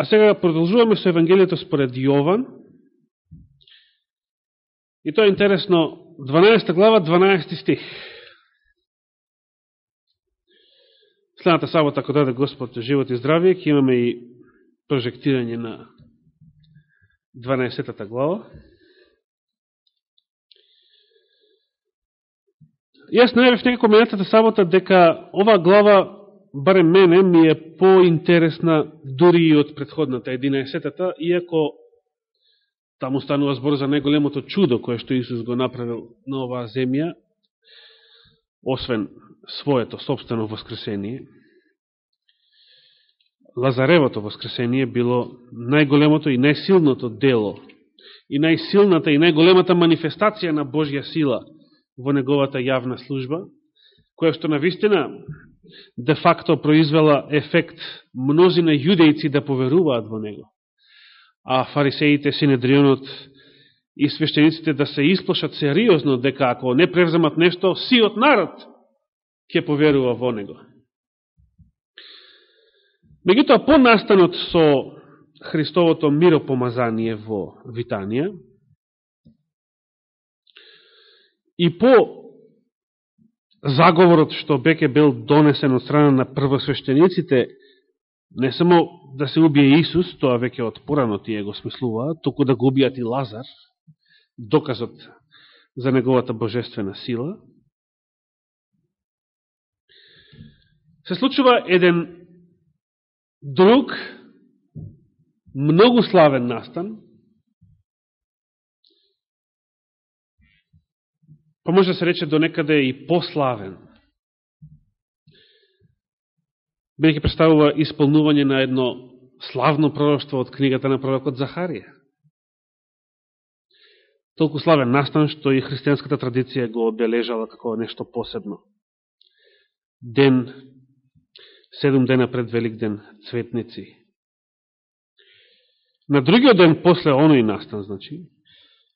А сега продолжуваме со Евангелието според Јован. И тоа е интересно, 12 глава, 12 стих. Следната сабота, ако даде Господ живот и здравие, ќе имаме и прожектирање на 12 глава. Јас најавив некако менатата сабота дека ова глава барем мене, ми е поинтересна дури и од предходната 11-тата, иако таму станува збор за најголемото чудо кое што Исус го направил на оваа земја, освен своето собствено воскресение. Лазаревото воскресение било најголемото и најсилното дело и најсилната и најголемата манифестација на Божја сила во неговата јавна служба, која што на вистина де факто произвела ефект мнозина јудејци да поверуваат во него. А фарисеите, синедрионот и свештениците да се исплашат сериозно дека ако не превземат нешто, сиот народ ќе поверува во него. Меѓутоа, по настанот со Христовото миропомазание во Витанија и по заговорот што беке бил донесен од страна на првосвещениците, не само да се убие Исус, тоа веќе отпорано тие го смислува, току да го убијат и Лазар, доказот за неговата божествена сила, се случува еден друг, многу славен настан, па може да се рече до некаде и пославен. Бејќи представува исполнување на едно славно пророќство од книгата на пророкот Захарија. Толку славен настан, што и христијанската традиција го обележала како нешто посебно. Ден, седум дена пред Велик ден, цветници. На другиот ден, после оној настан, значи,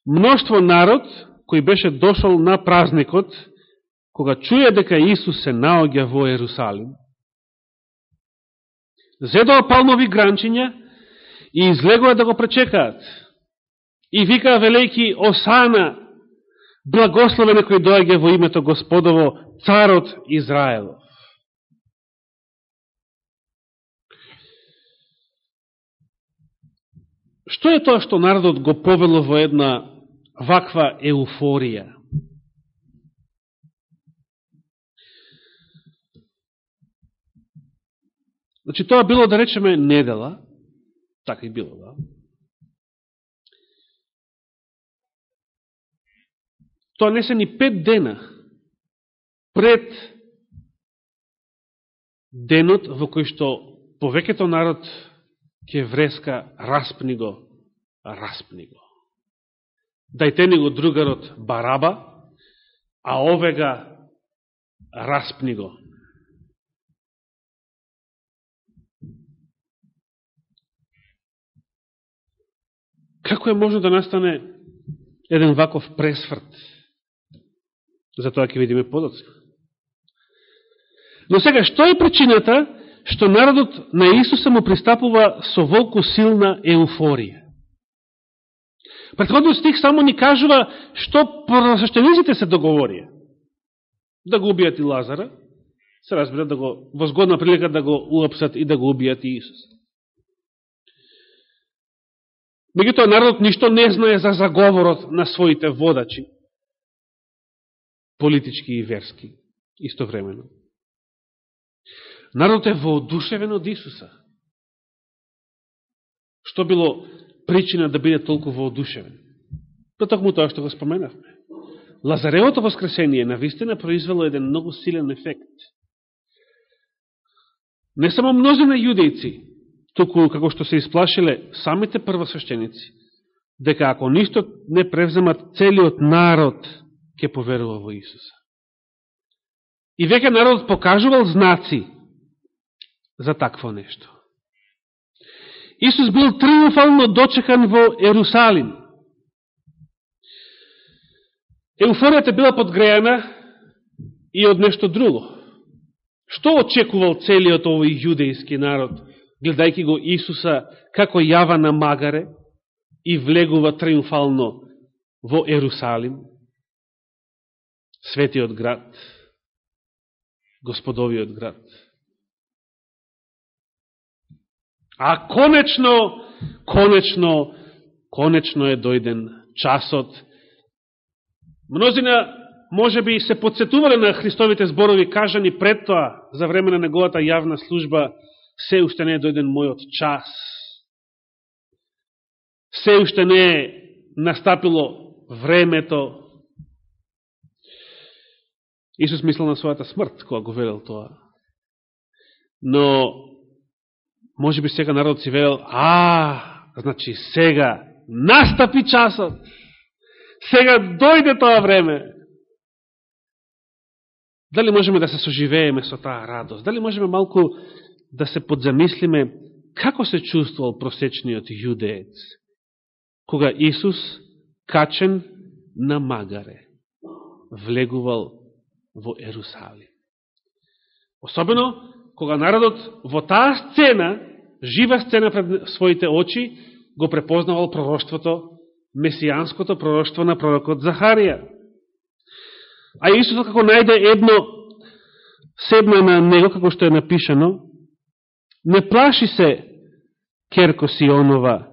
мноштво народ кој беше дошол на празникот, кога чуе дека Исус се наоѓа во Ерусалим, зедоа палмови гранчиња и излегува да го пречекаат. И вика велејки Осана, благословен кој доаѓа во името Господово, царот Израелов. Што е тоа што народот го повело во една ваква еуфорија. Значи, тоа било, да речеме, недела, така и било, да. Тоа не се ни пет дена пред денот во кој што повеќето народ ќе вреска распни го, распни го дајте ни го другарот Бараба, а овега распни го. Како е можно да настане еден ваков пресврт? За тоа ќе видиме подоцна. Но сега, што е причината што народот на Исуса му пристапува со волку силна еуфорија? Предходниот стих само ни кажува што просвещениците се договорија. Да го убијат и Лазара, се разбира да го возгодна прилика да го уапсат и да го убијат и Исус. Меѓутоа народот ништо не знае за заговорот на своите водачи, политички и верски, истовремено. Народот е воодушевен од Исуса. Што било причина да биде толку воодушевен. Па токму тоа што го споменавме. Лазаревото воскресение на вистина произвело еден многу силен ефект. Не само мнозина јудејци, туку како што се исплашиле самите првосвещеници, дека ако ништо не превземат целиот народ, ќе поверува во Исуса. И веќе народот покажувал знаци за такво нешто. Исус бил триумфално дочекан во Ерусалим. Еуфоријата била подгрејана и од нешто друго. Што очекувал целиот овој јудејски народ гледајќи го Исуса како јава на магаре и влегува триумфално во Ерусалим, светиот град, господовиот град. А конечно, конечно, конечно е дојден часот. Мнозина може би се подсетувале на Христовите зборови кажани пред тоа за време на неговата јавна служба, се уште не е дојден мојот час. Се уште не е настапило времето. Исус мислил на својата смрт, кога го велел тоа. Но, може би сега народот си велел, а, значи сега, настапи часот, сега дојде тоа време. Дали можеме да се соживееме со таа радост? Дали можеме малку да се подзамислиме како се чувствувал просечниот јудеец, кога Исус, качен на магаре, влегувал во Ерусалим. Особено, кога народот во таа сцена, жива сцена пред своите очи, го препознавал пророштвото, месијанското пророштво на пророкот Захарија. А Исусот како најде едно седна на него, како што е напишано, не плаши се, Керко Сионова,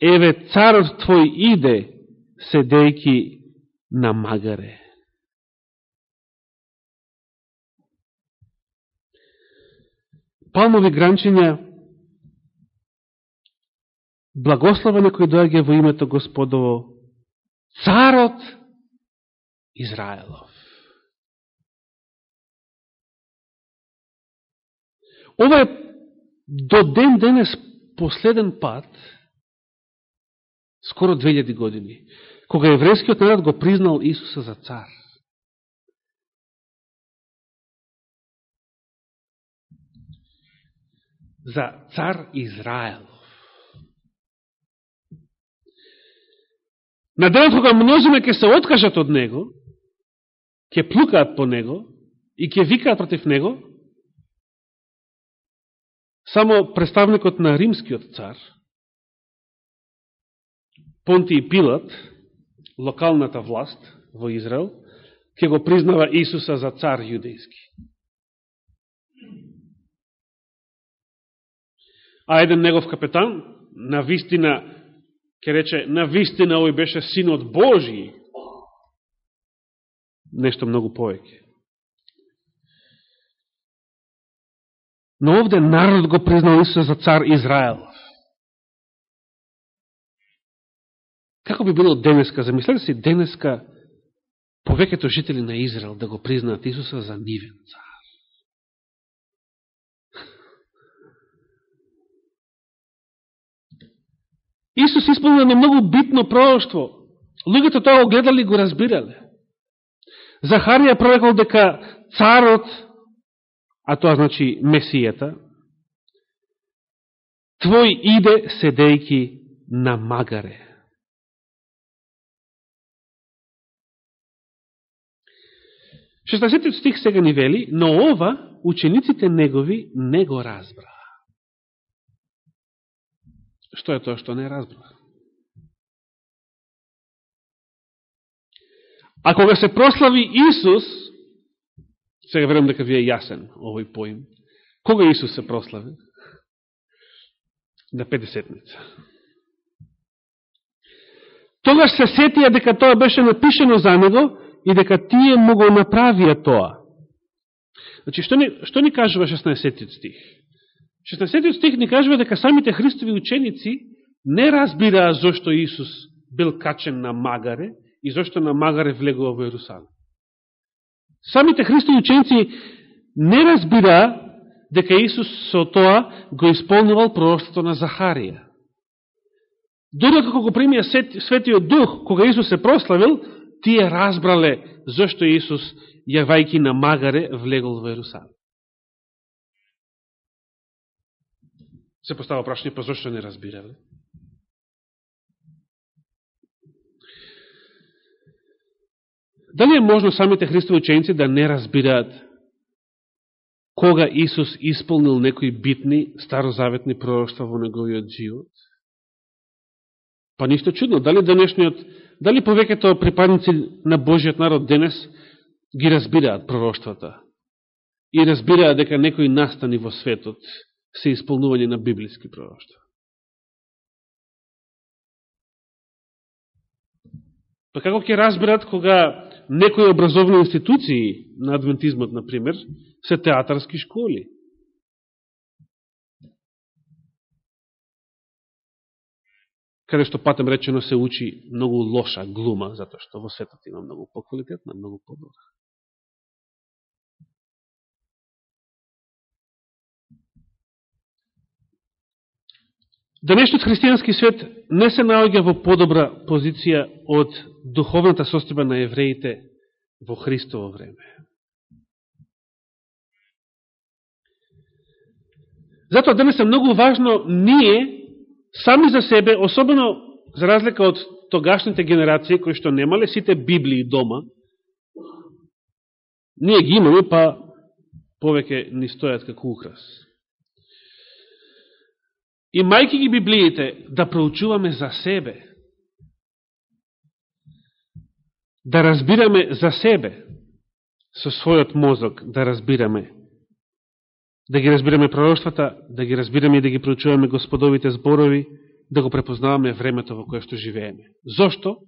еве царот твој иде, седејки на магаре. Палмови гранчиња, благослова некој дојаѓа во името Господово, царот Израелов. Ова е до ден денес последен пат, скоро 2000 години, кога еврејскиот народ го признал Исуса за цар. За цар Израел. На денот кога мнозина ќе се откажат од него, ќе плукаат по него и ќе викаат против него, само представникот на римскиот цар, Понтий Пилат, локалната власт во Израел, ќе го признава Исуса за цар јудејски. А еден негов капетан, на вистина, ке рече, на вистина овој беше синот Божи, нешто многу повеќе. Но овде народ го признал Исуса за цар Израел. Како би било денеска, замислете си денеска повеќето жители на Израел да го признаат Исуса за нивен цар. Исус исполнил на многу битно пророќство. Луѓето тоа го гледали и го разбирале. Захарија прорекол дека царот а тоа значи Месијата, твој иде седејки на магаре. Шестасетиот стих сега ни вели, но ова учениците негови не го разбра. Што е тоа што не разбра? А кога се прослави Исус, Сега верам дека ви е јасен овој поим. Кога Исус се прослави? На Педесетница. Тогаш се сетија дека тоа беше напишено за него и дека тие му го направија тоа. Значи, што ни, што ни кажува 16 стих? 16 стих ни кажува дека самите Христови ученици не разбираа зошто Исус бил качен на магаре и зошто на магаре влегува во Иерусалим. Самите христови ученици не разбираа дека Исус со тоа го исполнувал пророќството на Захарија. Дори како го примија Светиот Дух, кога Исус се прославил, тие разбрале зошто Исус, јавајки на магаре, влегол во Ерусалим. Се постава прашање, па зашто не разбирале? Дали е можно самите Христови ученици да не разбираат кога Исус исполнил некои битни старозаветни пророќства во неговиот живот? Па ништо чудно, дали денешниот, дали повеќето припадници на Божиот народ денес ги разбираат пророќствата и разбираат дека некои настани во светот се исполнување на библиски пророќства. Па како ќе разберат кога некои образовни институции на адвентизмот, например, се театарски школи. Каде што патем речено се учи многу лоша глума, затоа што во светот има многу поквалитетна, многу подобра. Да Денешниот христијански свет не се наоѓа во подобра позиција од духовната состојба на евреите во Христово време. Затоа денес е многу важно ние сами за себе, особено за разлика од тогашните генерации кои што немале сите Библии дома, ние ги имаме, па повеќе ни стојат како украс и ги Библиите, да проучуваме за себе. Да разбираме за себе, со својот мозок, да разбираме. Да ги разбираме пророќствата, да ги разбираме и да ги проучуваме господовите зборови, да го препознаваме времето во кое што живееме. Зошто?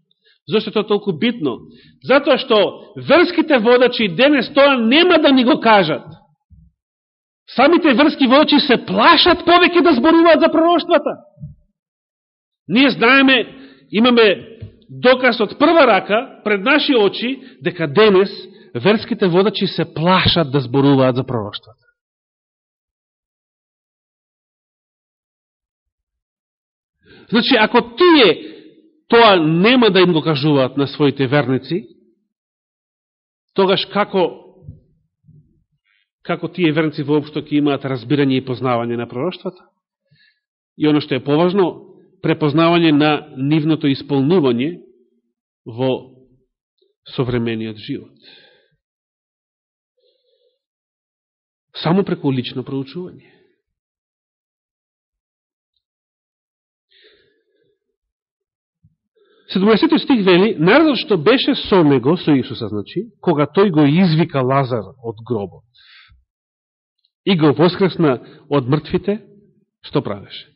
Зошто тоа толку битно? Затоа што верските водачи денес тоа нема да ни го кажат. Самите врски воочи се плашат повеќе да зборуваат за пророќствата. Ние знаеме, имаме доказ од прва рака пред наши очи дека денес верските водачи се плашат да зборуваат за пророќствата. Значи, ако тие тоа нема да им го кажуваат на своите верници, тогаш како како тие верници воопшто ќе имаат разбирање и познавање на пророќствата. И оно што е поважно, препознавање на нивното исполнување во современиот живот. Само преку лично проучување. Седумесетиот стих вели, народот што беше со него, со Исуса, значи, кога тој го извика Лазар од гробот и го воскресна од мртвите, што правеше?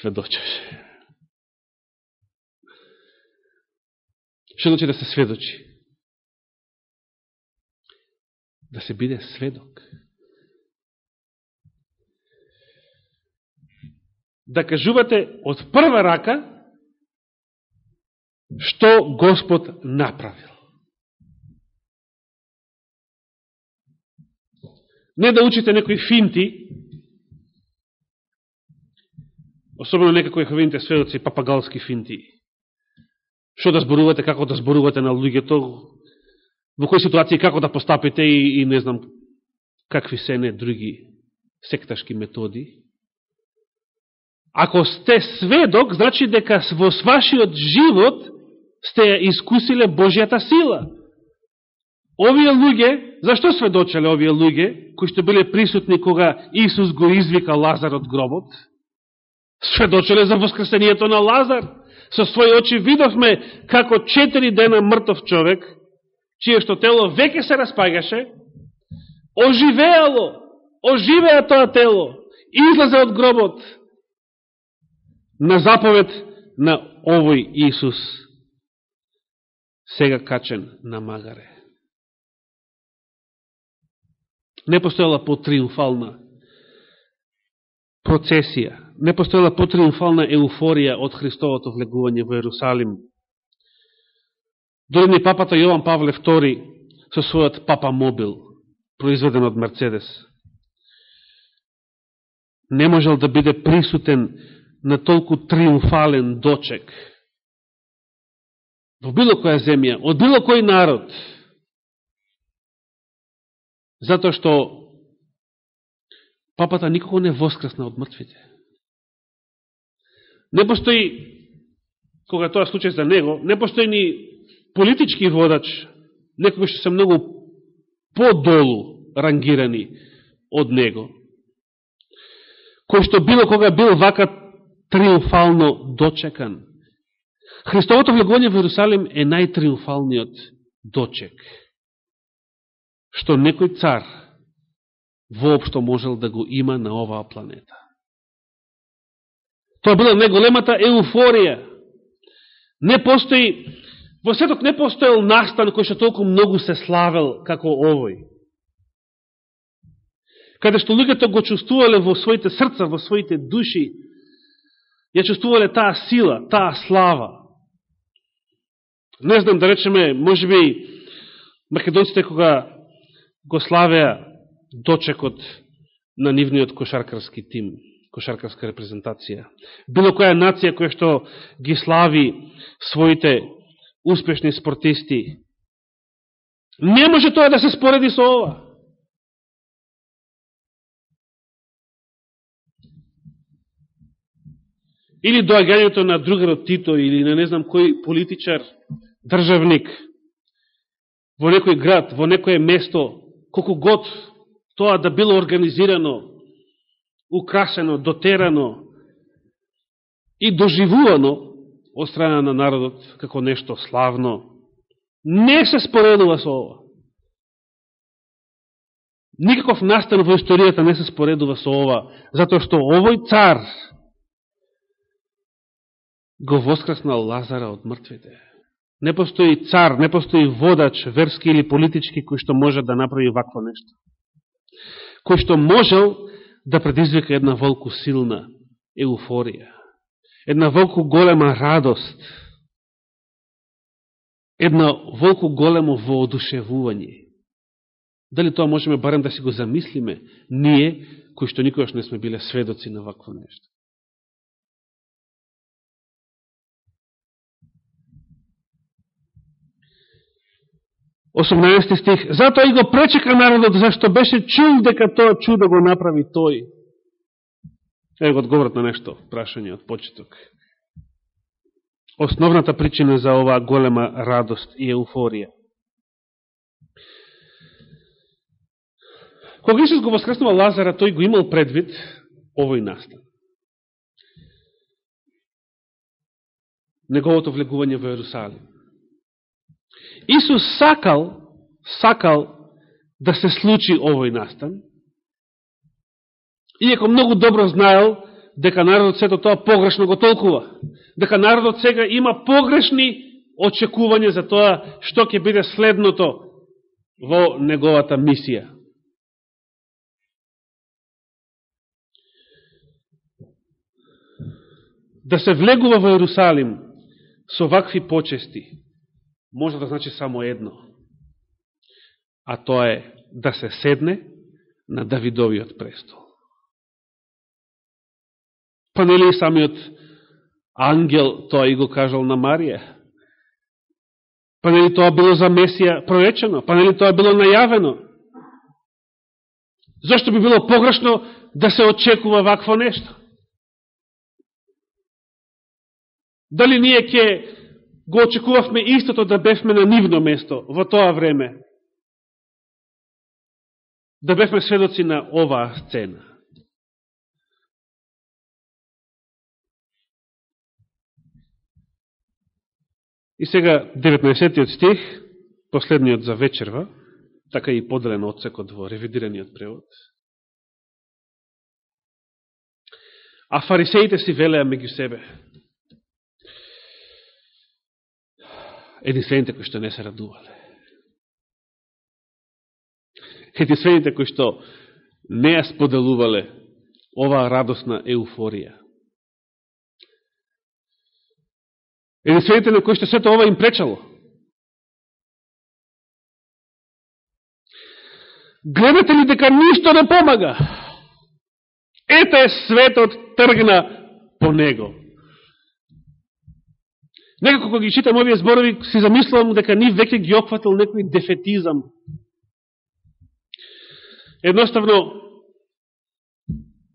Сведочеше. Што значи да се сведочи? Да се биде сведок. Да кажувате од прва рака што Господ направил. Не да учите некои финти, особено некако ховините сведоци, папагалски финти. Што да зборувате, како да зборувате на луѓето, во кои ситуации како да постапите и, и не знам какви се не други секташки методи. Ако сте сведок, значи дека во вашиот живот сте искусиле Божијата сила. Овие луѓе, зашто сведочеле овие луѓе, кои што биле присутни кога Исус го извика Лазар од гробот? Сведочеле за воскресението на Лазар. Со своји очи видовме како четири дена мртов човек, чие што тело веќе се распагаше, оживеало, оживеа тоа тело, излезе од гробот на заповед на овој Исус, сега качен на магаре не постоела потриумфална процесија, не постоела потриумфална еуфорија од Христовото влегување во Ерусалим. Дори ни папата Јован Павле II со својот папа мобил, произведен од Мерцедес, не можел да биде присутен на толку триумфален дочек во било која земја, од било кој народ, Затоа што папата никога не воскресна од мртвите. Не постои, кога тоа случај за него, не постои ни политички водач, некој што се многу подолу рангирани од него, кој што било кога бил вака триумфално дочекан. Христовото влегување во Иерусалим е најтриумфалниот дочек, што некој цар воопшто можел да го има на оваа планета. Тоа била најголемата еуфорија. Не постои, во светот не постоел настан кој што толку многу се славел како овој. Каде што луѓето го чувствувале во своите срца, во своите души, ја чувствувале таа сила, таа слава. Не знам да речеме, може би, македонците кога го славеа дочекот на нивниот кошаркарски тим, кошаркарска репрезентација. Било која нација која што ги слави своите успешни спортисти, не може тоа да се спореди со ова. Или доагањето на другарот Тито, или на не знам кој политичар, државник, во некој град, во некое место, колку год тоа да било организирано, украсено, дотерано и доживувано од страна на народот како нешто славно, не се споредува со ова. Никаков настан во историјата не се споредува со ова, затоа што овој цар го воскреснал Лазара од мртвите. Не постои цар, не постои водач, верски или политички, кој што може да направи вакво нешто кој што можел да предизвика една волку силна еуфорија, една волку голема радост, една волку големо воодушевување. Дали тоа можеме барем да си го замислиме, ние, кои што никогаш не сме биле сведоци на вакво нешто. 18 стих. Затоа и го пречека народот, зашто беше чул дека тоа чудо го направи тој. Ево го одговорат на нешто, прашање од почеток. Основната причина за оваа голема радост и еуфорија. Кога Исус го воскреснува Лазара, тој го имал предвид овој настан. Неговото влегување во Јерусалим. Исус сакал, сакал да се случи овој настан, иако многу добро знаел дека народот сето тоа погрешно го толкува, дека народот сега има погрешни очекување за тоа што ќе биде следното во неговата мисија. Да се влегува во Ерусалим со вакви почести, може да значи само едно, а тоа е да се седне на Давидовиот престол. Па нели самиот ангел тоа и го кажал на Марија? Па нели тоа било за Месија проречено? Па нели тоа било најавено? Зошто би било погрешно да се очекува вакво нешто? Дали ние ќе го очекувавме истото да бевме на нивно место во тоа време. Да бевме сведоци на оваа сцена. И сега 19 стих, последниот за вечерва, така и поделен одсекот во ревидираниот превод. А фарисеите си велеа меѓу себе. Единствените кои што не се радувале. Единствените кои што не ја споделувале оваа радосна еуфорија. Единствените на кои што сето ова им пречало. Гледате ли дека ништо не помага? Ете светот тргна по него. Некако кога ги читам овие зборови, си замислувам дека ни веќе ги опфатил некој дефетизам. Едноставно,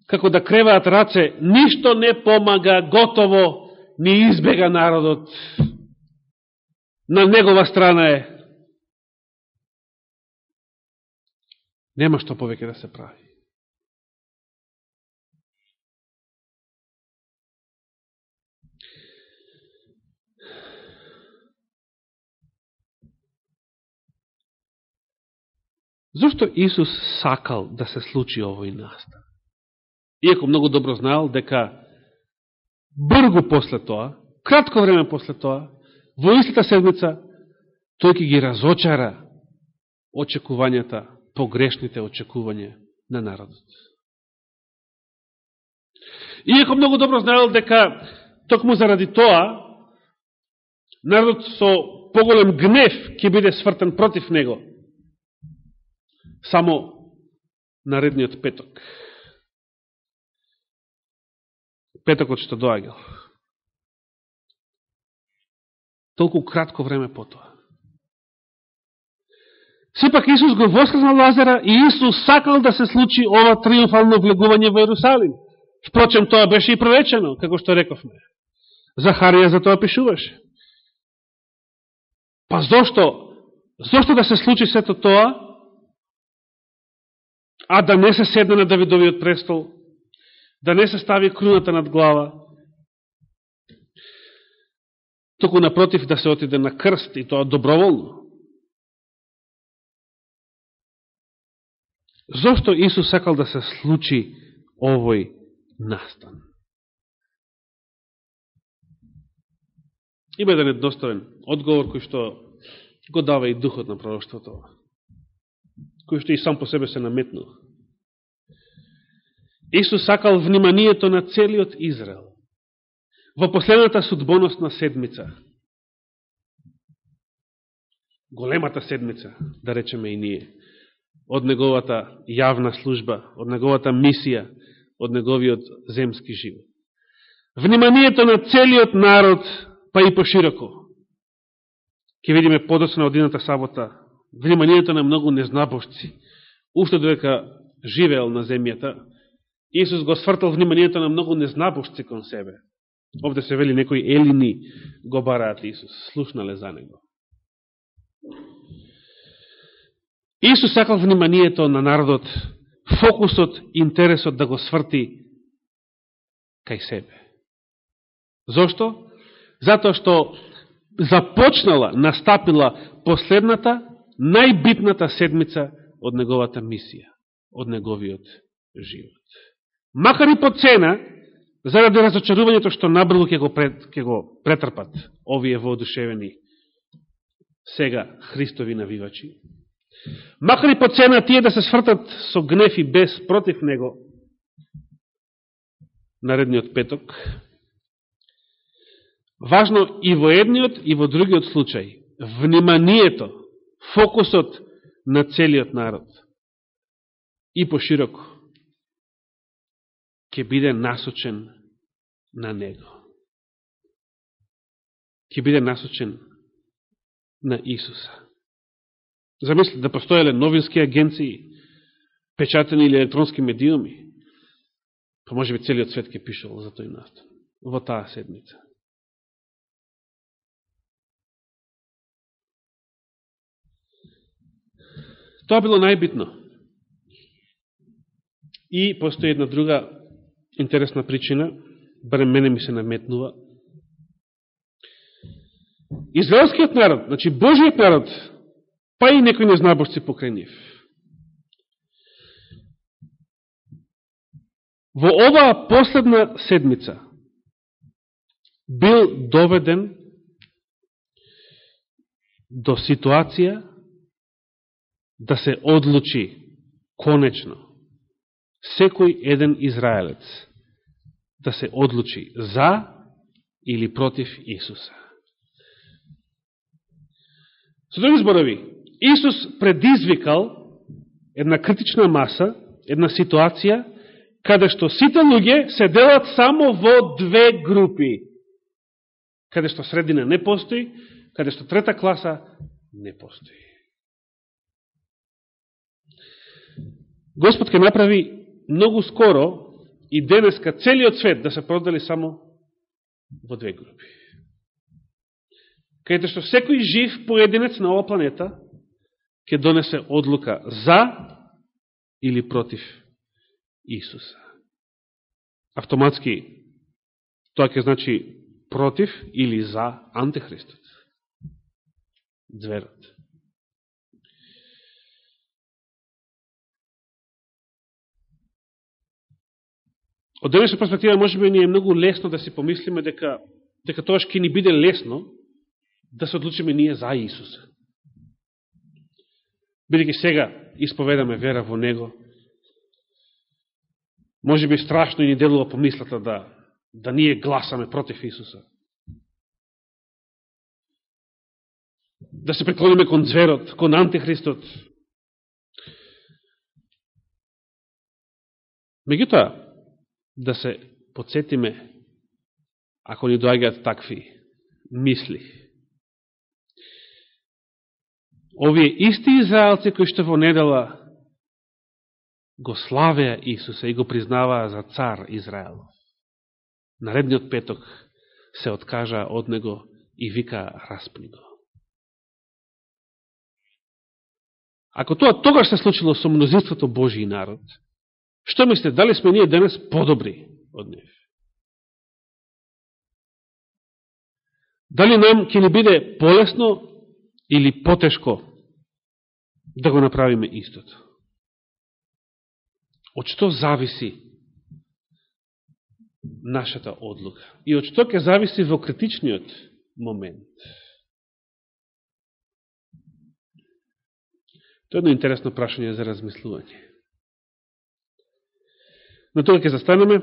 како да креваат раце, ништо не помага, готово ни избега народот. На негова страна е. Нема што повеќе да се прави. Зошто Исус сакал да се случи овој настан? Иако многу добро знаел дека бргу после тоа, кратко време после тоа, во истата седмица, тој ќе ги разочара очекувањата, погрешните очекувања на народот. Иако многу добро знаел дека токму заради тоа, народот со поголем гнев ќе биде свртен против него, само наредниот петок. Петокот што доаѓал. Толку кратко време потоа. Сепак Исус го воскреснал Лазара и Исус сакал да се случи ова триумфално влегување во Јерусалим. Впрочем, тоа беше и проречено, како што рековме. Захарија за тоа пишуваше. Па зошто? Зошто да се случи сето тоа? А да не се седне на Давидовиот престол, да не се стави круната над глава, току напротив да се отиде на крст и тоа доброволно. Зошто Исус сакал да се случи овој настан? Има еден едноставен одговор кој што го дава и духот на пророќството кој што и сам по себе се наметнув. Исус сакал вниманието на целиот Израел во последната судбоносна седмица. Големата седмица, да речеме и ние, од неговата јавна служба, од неговата мисија, од неговиот земски живот. Вниманието на целиот народ, па и пошироко. Ке видиме подоцна од едната сабота вниманието на многу незнабовци. уште додека живеел на земјата, Исус го свртал вниманието на многу незнабовци кон себе. Овде се вели некои елини го бараат Исус, слушнале за него. Исус сакал вниманието на народот, фокусот, интересот да го сврти кај себе. Зошто? Затоа што започнала, настапила последната најбитната седмица од неговата мисија, од неговиот живот. Макар и по цена, заради разочарувањето што набрзо ќе го, пред, ќе го претрпат овие воодушевени сега Христови навивачи, макар и по цена тие да се свртат со гнев и без против него, наредниот петок, важно и во едниот и во другиот случај, вниманието фокусот на целиот народ и пошироко ќе биде насочен на него. Ќе биде насочен на Исуса. Замислите да постоеле новински агенции, печатени или електронски медиуми, па може би целиот свет ќе пишел за тој настан во таа седмица. Тоа било најбитно. И постои една друга интересна причина, барем мене ми се наметнува. Израелскиот народ, значи Божиот народ, па и некои незнаборци покрај нив. Во оваа последна седмица бил доведен до ситуација да се одлучи конечно секој еден израелец да се одлучи за или против Исуса. Со други зборови, Исус предизвикал една критична маса, една ситуација, каде што сите луѓе се делат само во две групи. Каде што средина не постои, каде што трета класа не постои. Господ ке направи многу скоро и денеска целиот свет да се продели само во две групи. Кајте што секој жив поединец на ова планета ќе донесе одлука за или против Исуса. Автоматски тоа ќе значи против или за антихристот. Дверот. Од денешна перспектива може би ни е многу лесно да си помислиме дека дека тоа ќе ни биде лесно да се одлучиме ние за Исуса. Бидеќи сега исповедаме вера во Него, може би страшно и ни делува помислата да, да ние гласаме против Исуса. Да се преклониме кон зверот, кон антихристот. Меѓутоа, да се подсетиме ако ни доаѓаат такви мисли. Овие исти израелци кои што во недела го славеа Исуса и го признаваа за цар Израел, Наредниот петок се откажа од него и вика распни го. Ако тоа тогаш се случило со мнозинството Божи народ, што мислите, дали сме ние денес подобри од нив? Дали нам ќе ни биде полесно или потешко да го направиме истото? Од што зависи нашата одлука? И од што ќе зависи во критичниот момент? Тоа е едно интересно прашање за размислување. На тоа ќе застанеме.